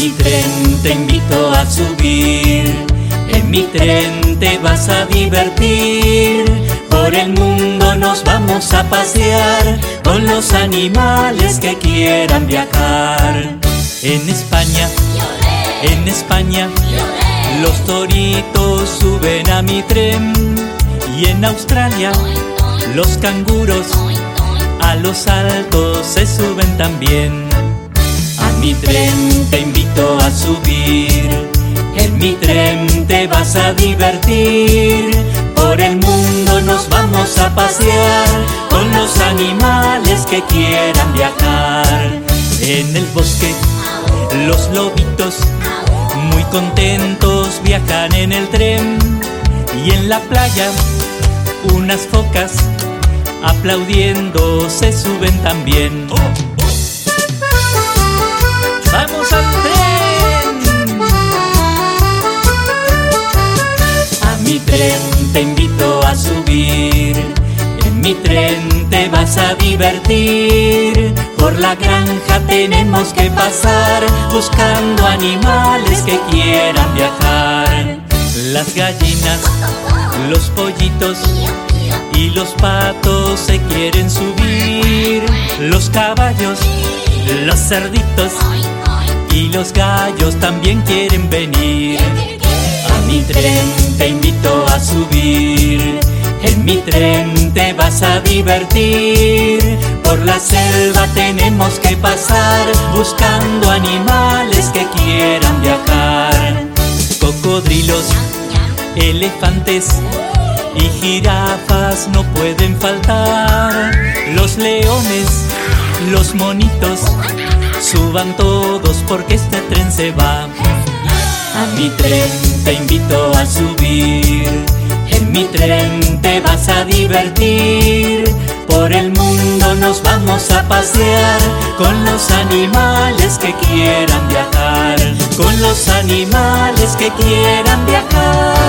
mi tren te invito a subir, en mi tren te vas a divertir. Por el mundo nos vamos a pasear con los animales que quieran viajar. En España, en España, los toritos suben a mi tren. Y en Australia, los canguros a los altos se suben también. Mi tren te invito a subir, en mi tren te vas a divertir. Por el mundo nos vamos a pasear con los animales que quieran viajar. En el bosque, los lobitos muy contentos viajan en el tren y en la playa unas focas aplaudiendo se suben también. Mi tren te invito a subir, en mi tren te vas a divertir. Por la granja tenemos que pasar buscando animales que quieran viajar. Las gallinas, los pollitos y los patos se quieren subir, los caballos, los cerditos y los gallos también quieren venir. A mi tren te invito a subir, en mi tren te vas a divertir. Por la selva tenemos que pasar buscando animales que quieran viajar. Cocodrilos, elefantes y jirafas no pueden faltar. Los leones, los monitos, suban todos porque este tren se va. A mi tren te invito a subir, en mi tren te vas a divertir. Por el mundo nos vamos a pasear con los animales que quieran viajar, con los animales que quieran viajar.